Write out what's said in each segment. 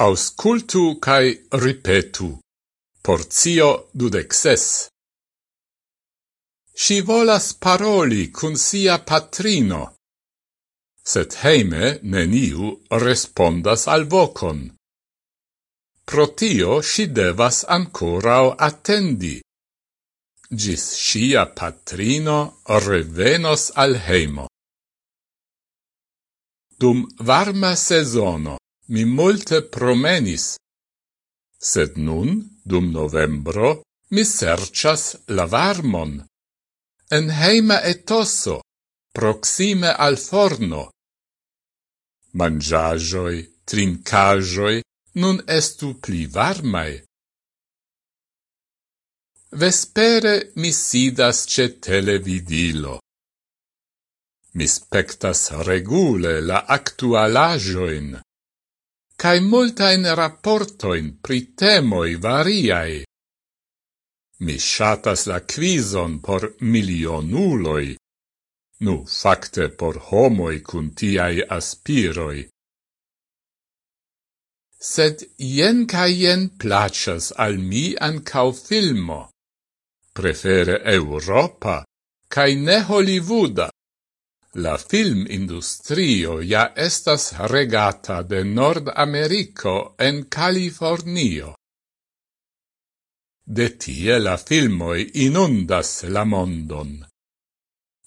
Auscultu cae ripetu. Porzio dudexes. Si volas paroli cun sia patrino, Set heime neniu respondas al vocon. Protio si devas ancorao attendi, gis sia patrino revenos al heimo. Dum varma sezono, mi multe promenis. Sed nun, dum novembro, mi sercias la varmon. En heima etoso, proxime al forno. Mangiagioi, trincajoi, nun estu pli varmai. Vespere mi sidas ce televidilo. Mi spectas regule la actualagioin cae multain rapportoin pri temoi variae. Mi shatas la quizon por milionuloi, nu facte por homoi cun tiai aspiroi. Sed jen ca jen placas al mi ancau filmo, prefere Europa, cae ne Hollywooda. La filmindustrio ja estas regata de Nord-Americo en Californio. De tie la filmoi inundas la mondon.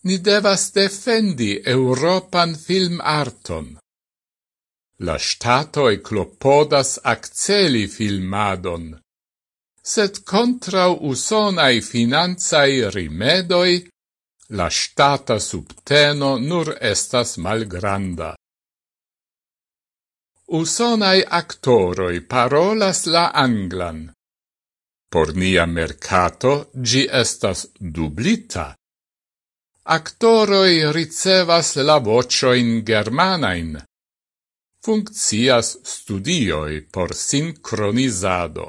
Ni devas defendi Europan filmarton. La statoi clopodas acceli filmadon, sed contra usonai finanzai rimedoi la stata subteno nur estas malgranda. Usonai actoroi parolas la anglan. Por nia mercato gi estas dublita. Actoroi ricevas la vocioin germanain. Funccias studioi por sincronizado.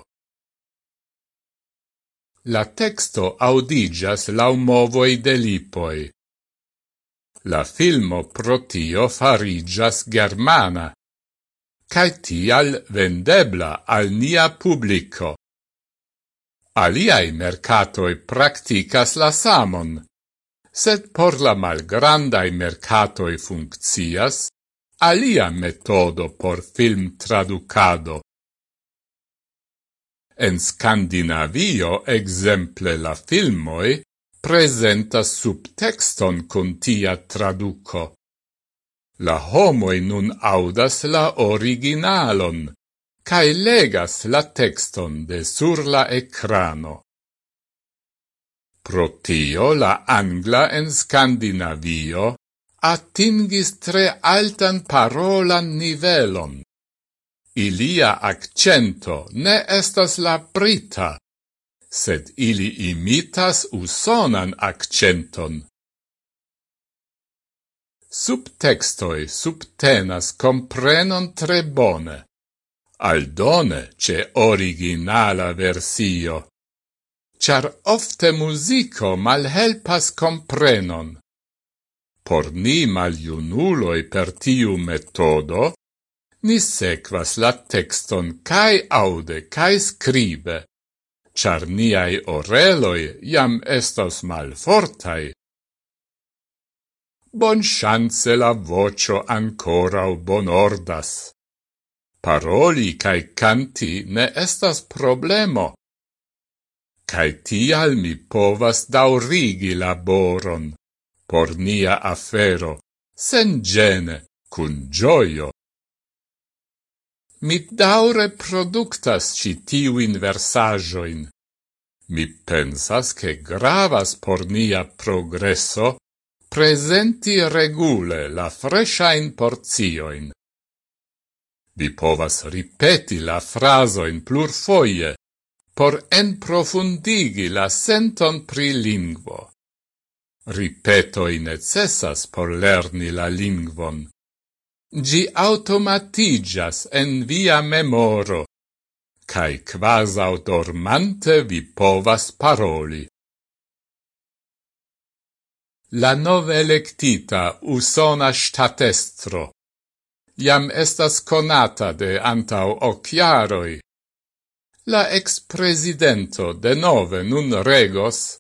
La texto audigas lau movoi de lipoi. La filmo protio farigas germana, cae tial vendebla al nia publico. Aliai mercatoi practicas la samon, sed por la malgrandai mercatoi funccias alia metodo por film traducado. En Scandinavio exemple la filmoi presentas subtexton con tia traduco. La homoi nun audas la originalon, cae legas la texton de sur la ecrano. Pro tio la Angla en Scandinavio atingis tre altan parolan nivelon. Ilia accento ne estas la brita, sed ili imitas usonan accenton. Subtextoi subtenas comprenon tre bone, aldone ce originala versio, char ofte musico malhelpas comprenon. Por ni maliunuloi per tiu metodo, ni sequas la texton cae aude cae scribe, char niai oreloi jam estos malfortai. Bon chance la vocio ancorau bonordas. Paroli cae canti ne estas problemo. Cae tial mi povas daurigi laboron por nia afero, sen gene, cun gioio. Mi daure productas ci tiu inversajoin. Mi pensas che gravas por nia progresso presenti regule la freshain porzioin. Vi povas ripeti la frasoin plurfoie por enprofundigi la senton pri lingvo. Ripetoi necessas por lerni la lingvon gi automatigas en via memoro, cae quasau dormante vi povas paroli. La nove electita usona statestro jam estas conata de antau occhiaroi. La ex-presidento de nove nun regos,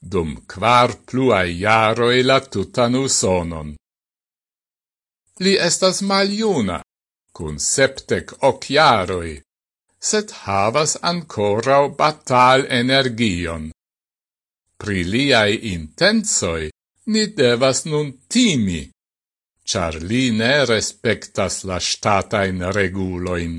dum quar pluae iaroi la tutan usonon. Li estas maljuna, cun septec occhiaroi, set havas ancorau batal energion. Pri liai intensoi ni devas nun timi, char li ne respectas la statain reguloin.